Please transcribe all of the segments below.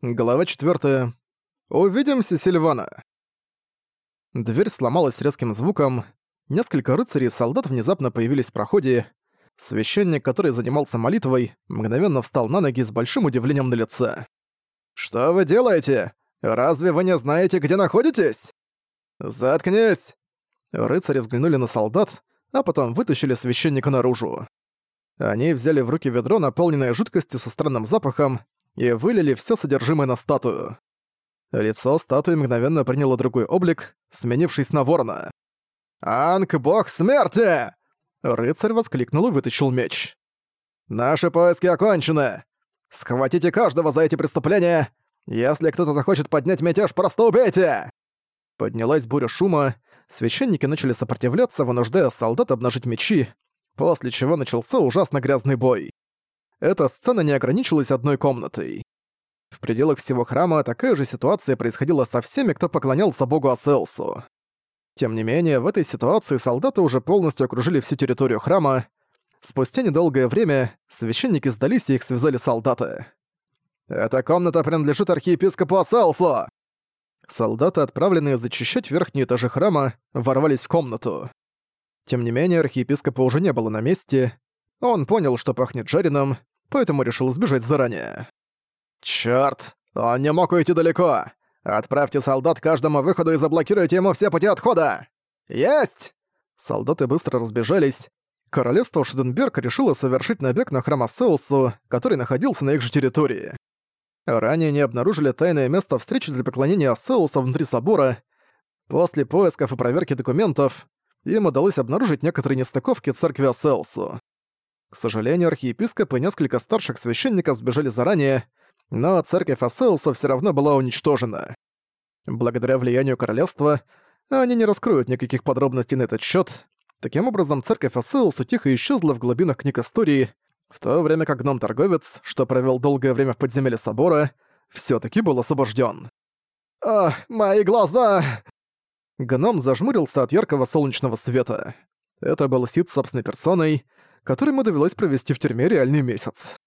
Глава 4. Увидимся, Сильвана. Дверь сломалась резким звуком. Несколько рыцарей и солдат внезапно появились в проходе. Священник, который занимался молитвой, мгновенно встал на ноги с большим удивлением на лице. «Что вы делаете? Разве вы не знаете, где находитесь?» «Заткнись!» Рыцари взглянули на солдат, а потом вытащили священника наружу. Они взяли в руки ведро, наполненное жидкостью со странным запахом, и вылили все содержимое на статую. Лицо статуи мгновенно приняло другой облик, сменившись на ворона. «Анг, бог смерти!» Рыцарь воскликнул и вытащил меч. «Наши поиски окончены! Схватите каждого за эти преступления! Если кто-то захочет поднять мятеж, просто убейте!» Поднялась буря шума, священники начали сопротивляться, вынуждая солдат обнажить мечи, после чего начался ужасно грязный бой эта сцена не ограничилась одной комнатой. В пределах всего храма такая же ситуация происходила со всеми, кто поклонялся богу Аселсу. Тем не менее, в этой ситуации солдаты уже полностью окружили всю территорию храма. Спустя недолгое время священники сдались и их связали солдаты. «Эта комната принадлежит архиепископу Аселсу!» Солдаты, отправленные зачищать верхние этажи храма, ворвались в комнату. Тем не менее, архиепископа уже не было на месте. Он понял, что пахнет жареным, поэтому решил сбежать заранее. «Чёрт! Он не мог уйти далеко! Отправьте солдат каждому выходу и заблокируйте ему все пути отхода! Есть!» Солдаты быстро разбежались. Королевство Шеденберг решило совершить набег на храм Ассеусу, который находился на их же территории. Ранее не обнаружили тайное место встречи для поклонения Ассеуса внутри собора. После поисков и проверки документов им удалось обнаружить некоторые нестыковки церкви Ассеусу. К сожалению, архиепископ и несколько старших священников сбежали заранее, но церковь Асеуса все равно была уничтожена. Благодаря влиянию королевства они не раскроют никаких подробностей на этот счет. Таким образом, церковь Асеуса тихо исчезла в глубинах книг истории, в то время как гном-торговец, что провел долгое время в подземелье собора, все таки был освобожден. «А, мои глаза!» Гном зажмурился от яркого солнечного света. Это был Сид собственной персоной, которому довелось провести в тюрьме реальный месяц.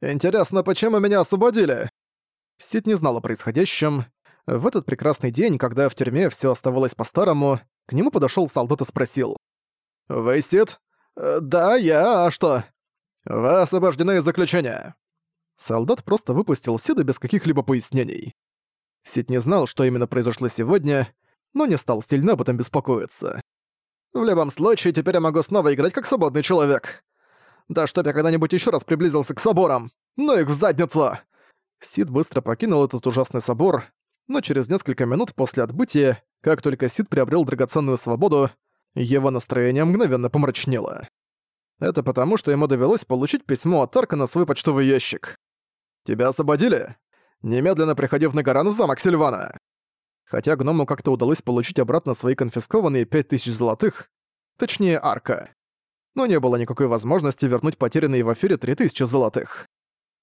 «Интересно, почему меня освободили?» Сид не знал о происходящем. В этот прекрасный день, когда в тюрьме все оставалось по-старому, к нему подошел солдат и спросил. «Вы Сид?» «Э, «Да, я, а что?» «Вы освобождены из заключения». Солдат просто выпустил Сида без каких-либо пояснений. Сид не знал, что именно произошло сегодня, но не стал сильно об этом беспокоиться. В любом случае, теперь я могу снова играть как свободный человек. Да чтоб я когда-нибудь еще раз приблизился к соборам. Ну их в задницу!» Сид быстро покинул этот ужасный собор, но через несколько минут после отбытия, как только Сид приобрел драгоценную свободу, его настроение мгновенно помрачнело. Это потому, что ему довелось получить письмо от Тарка на свой почтовый ящик. «Тебя освободили? Немедленно приходи в Нагаран в замок Сильвана!» Хотя гному как-то удалось получить обратно свои конфискованные 5000 золотых, точнее арка. Но не было никакой возможности вернуть потерянные в эфире 3000 золотых.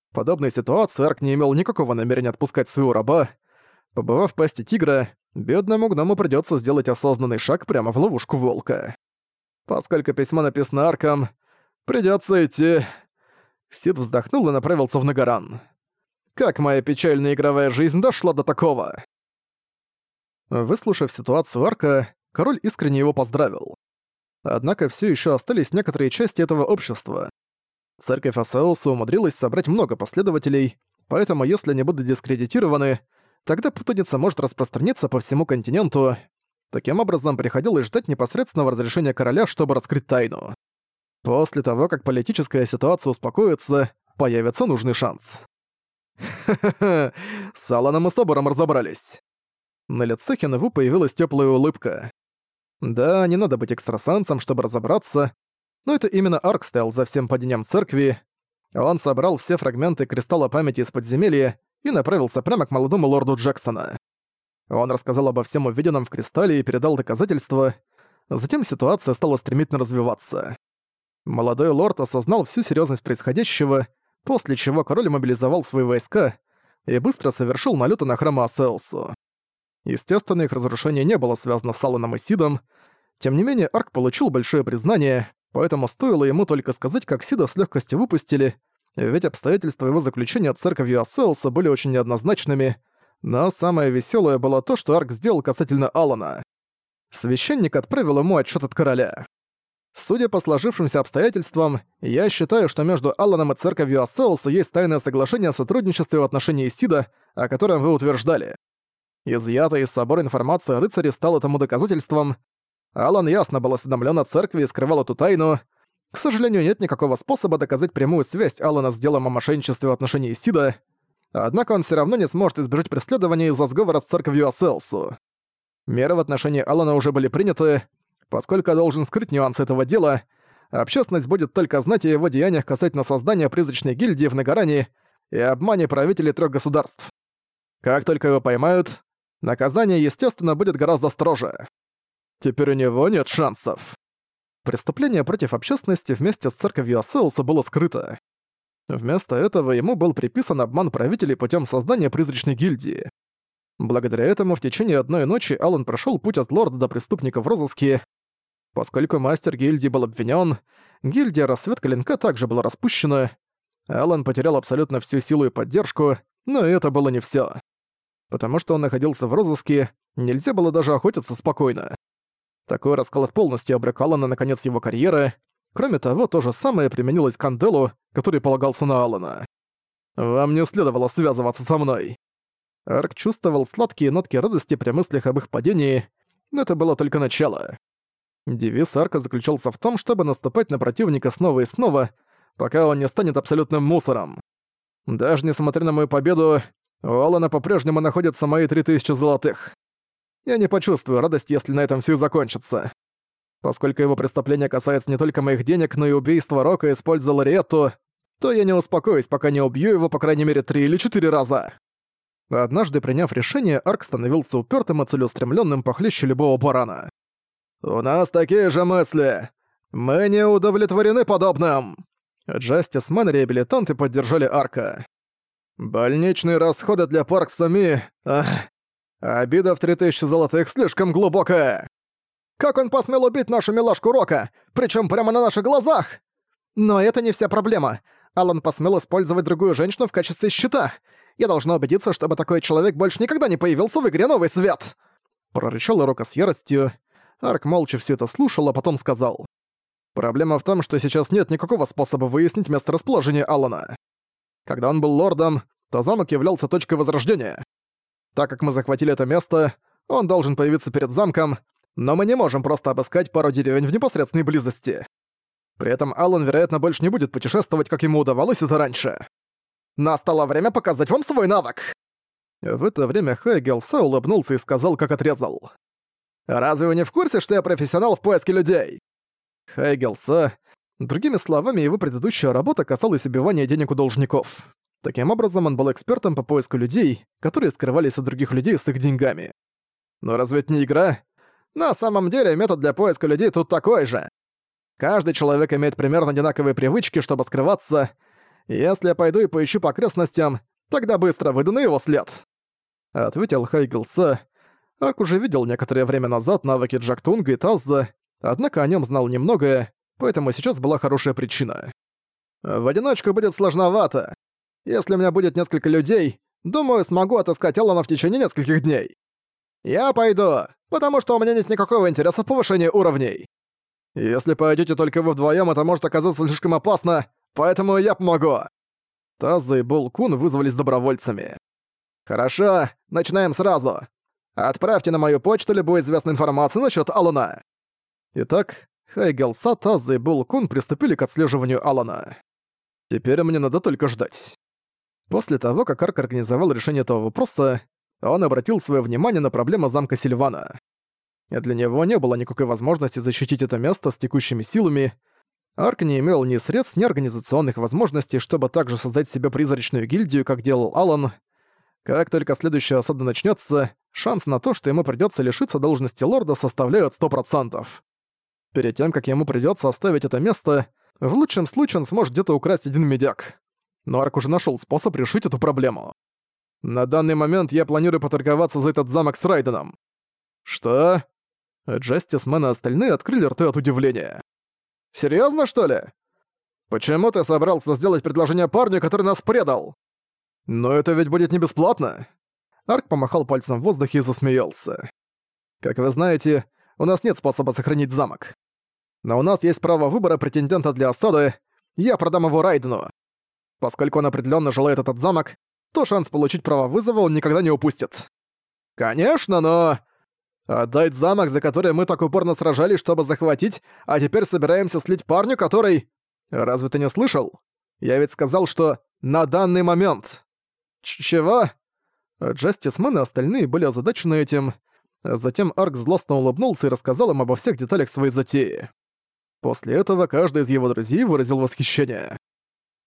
В подобной ситуации Арк не имел никакого намерения отпускать своего раба. Побывав в пасти тигра, бедному гному придётся сделать осознанный шаг прямо в ловушку волка. Поскольку письмо написано Арком, придётся идти... Сид вздохнул и направился в Нагаран. Как моя печальная игровая жизнь дошла до такого? Выслушав ситуацию Арка, король искренне его поздравил. Однако все еще остались некоторые части этого общества. Церковь Асаоса умудрилась собрать много последователей, поэтому если они будут дискредитированы, тогда путаница может распространиться по всему континенту. Таким образом, приходилось ждать непосредственного разрешения короля, чтобы раскрыть тайну. После того, как политическая ситуация успокоится, появится нужный шанс. Ха-ха-ха, с Аланом и Собором разобрались. На лице Хинву появилась теплая улыбка. Да, не надо быть экстрасенсом, чтобы разобраться, но это именно Арк стоял за всем падением церкви. Он собрал все фрагменты кристалла памяти из подземелья и направился прямо к молодому лорду Джексона. Он рассказал обо всем увиденном в кристалле и передал доказательства. Затем ситуация стала стремительно развиваться. Молодой лорд осознал всю серьезность происходящего, после чего король мобилизовал свои войска и быстро совершил налеты на храм Асеусу. Естественно, их разрушение не было связано с Алланом и Сидом. Тем не менее, Арк получил большое признание, поэтому стоило ему только сказать, как Сида с легкостью выпустили, ведь обстоятельства его заключения церковью Асеуса были очень неоднозначными, но самое веселое было то, что Арк сделал касательно Алана. Священник отправил ему отчет от короля. Судя по сложившимся обстоятельствам, я считаю, что между Алланом и церковью Асеуса есть тайное соглашение о сотрудничестве в отношении Сида, о котором вы утверждали. Изъятая из собора информация о рыцаре стала тому доказательством. Алан ясно был осведомлен о церкви и скрывал эту тайну. К сожалению, нет никакого способа доказать прямую связь Алана с делом о мошенничестве в отношении Сида, однако он все равно не сможет избежать преследования из-за сговора с церковью Асеусу. Меры в отношении Алана уже были приняты, поскольку я должен скрыть нюансы этого дела, общественность будет только знать о его деяниях касательно создания призрачной гильдии в Нагаране и обмане правителей трех государств. Как только его поймают, наказание, естественно, будет гораздо строже. Теперь у него нет шансов. Преступление против общественности вместе с церковью Асеуса было скрыто. Вместо этого ему был приписан обман правителей путем создания призрачной гильдии. Благодаря этому в течение одной ночи Алан прошел путь от лорда до преступника в розыске. Поскольку мастер гильдии был обвинен, гильдия Рассвет Клинка также была распущена. Алан потерял абсолютно всю силу и поддержку, но это было не все. Потому что он находился в розыске, нельзя было даже охотиться спокойно. Такой расклад полностью обрек на конец его карьеры. Кроме того, то же самое применилось к Канделу, который полагался на Алана. «Вам не следовало связываться со мной». Арк чувствовал сладкие нотки радости при мыслях об их падении, но это было только начало. Девиз Арка заключался в том, чтобы наступать на противника снова и снова, пока он не станет абсолютным мусором. Даже несмотря на мою победу, у Алана по-прежнему находятся мои 3000 золотых. Я не почувствую радость, если на этом все закончится. Поскольку его преступление касается не только моих денег, но и убийства Рока, используя Лариетту, то я не успокоюсь, пока не убью его по крайней мере три или четыре раза. Однажды приняв решение, Арк становился упертым и целеустремленным похлеще любого барана. «У нас такие же мысли! Мы не удовлетворены подобным!» Джастис Мэн реабилитанты поддержали Арка. «Больничные расходы для Паркса Ми... Ах, Обида в 3000 золотых слишком глубокая. Как он посмел убить нашу милашку Рока, причем прямо на наших глазах? Но это не вся проблема. Алан посмел использовать другую женщину в качестве щита. Я должна убедиться, чтобы такой человек больше никогда не появился в игре «Новый свет!» Прорычал Рока с яростью. Арк молча все это слушал, а потом сказал. Проблема в том, что сейчас нет никакого способа выяснить месторасположение Алана. Когда он был лордом, то замок являлся точкой возрождения. Так как мы захватили это место, он должен появиться перед замком, но мы не можем просто обыскать пару деревень в непосредственной близости. При этом Аллан, вероятно, больше не будет путешествовать, как ему удавалось это раньше. Настало время показать вам свой навык!» В это время Хайгелса улыбнулся и сказал, как отрезал. «Разве вы не в курсе, что я профессионал в поиске людей?» Хайгелса... Другими словами, его предыдущая работа касалась убивания денег у должников. Таким образом, он был экспертом по поиску людей, которые скрывались от других людей с их деньгами. Но разве это не игра? На самом деле, метод для поиска людей тут такой же. Каждый человек имеет примерно одинаковые привычки, чтобы скрываться. Если я пойду и поищу по окрестностям, тогда быстро выйду на его след. Ответил Хайгелса. Арк уже видел некоторое время назад навыки Джактунга и Тазза, однако о нем знал немногое, поэтому сейчас была хорошая причина. В одиночку будет сложновато. Если у меня будет несколько людей, думаю, смогу отыскать Алана в течение нескольких дней. Я пойду, потому что у меня нет никакого интереса в повышении уровней. Если пойдете только вы вдвоем, это может оказаться слишком опасно, поэтому я помогу. Таза и Булкун вызвались добровольцами. Хорошо, начинаем сразу. Отправьте на мою почту любую известную информацию насчет Алана. Итак, Хайгелса, Таза и Булкун приступили к отслеживанию Алана. Теперь мне надо только ждать. После того, как Арк организовал решение этого вопроса, он обратил свое внимание на проблему замка Сильвана. Для него не было никакой возможности защитить это место с текущими силами. Арк не имел ни средств, ни организационных возможностей, чтобы также создать себе призрачную гильдию, как делал Алан. Как только следующая осада начнется, шанс на то, что ему придется лишиться должности лорда, составляет 100%. Перед тем, как ему придется оставить это место, в лучшем случае он сможет где-то украсть один медяк но Арк уже нашел способ решить эту проблему. На данный момент я планирую поторговаться за этот замок с Райденом. Что? Джастисмен и остальные открыли рты от удивления. Серьезно, что ли? Почему ты собрался сделать предложение парню, который нас предал? Но это ведь будет не бесплатно. Арк помахал пальцем в воздухе и засмеялся. Как вы знаете, у нас нет способа сохранить замок. Но у нас есть право выбора претендента для осады, я продам его Райдену. Поскольку он определенно желает этот замок, то шанс получить право вызова он никогда не упустит. Конечно, но... Отдать замок, за который мы так упорно сражались, чтобы захватить, а теперь собираемся слить парню, который... Разве ты не слышал? Я ведь сказал, что «на данный момент». Ч чего? Джастисмен и остальные были озадачены этим. Затем Арк злостно улыбнулся и рассказал им обо всех деталях своей затеи. После этого каждый из его друзей выразил восхищение.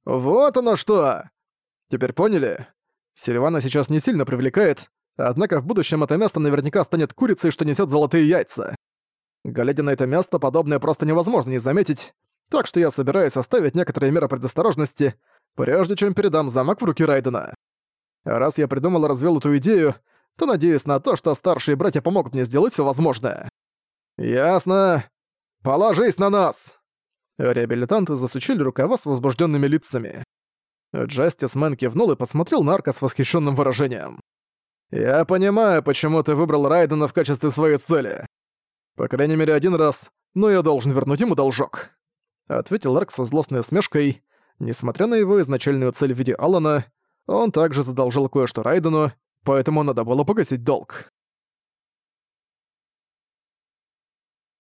«Вот оно что! Теперь поняли? Сильвана сейчас не сильно привлекает, однако в будущем это место наверняка станет курицей, что несет золотые яйца. Глядя на это место, подобное просто невозможно не заметить, так что я собираюсь оставить некоторые меры предосторожности, прежде чем передам замок в руки Райдена. Раз я придумал и развел эту идею, то надеюсь на то, что старшие братья помогут мне сделать все возможное. Ясно. Положись на нас! Реабилитанты засучили рукава с возбужденными лицами. Джастис Мэн кивнул и посмотрел на Арка с восхищенным выражением. «Я понимаю, почему ты выбрал Райдена в качестве своей цели. По крайней мере, один раз, но я должен вернуть ему должок», — ответил Арк со злостной усмешкой. Несмотря на его изначальную цель в виде Алана, он также задолжал кое-что Райдену, поэтому надо было погасить долг.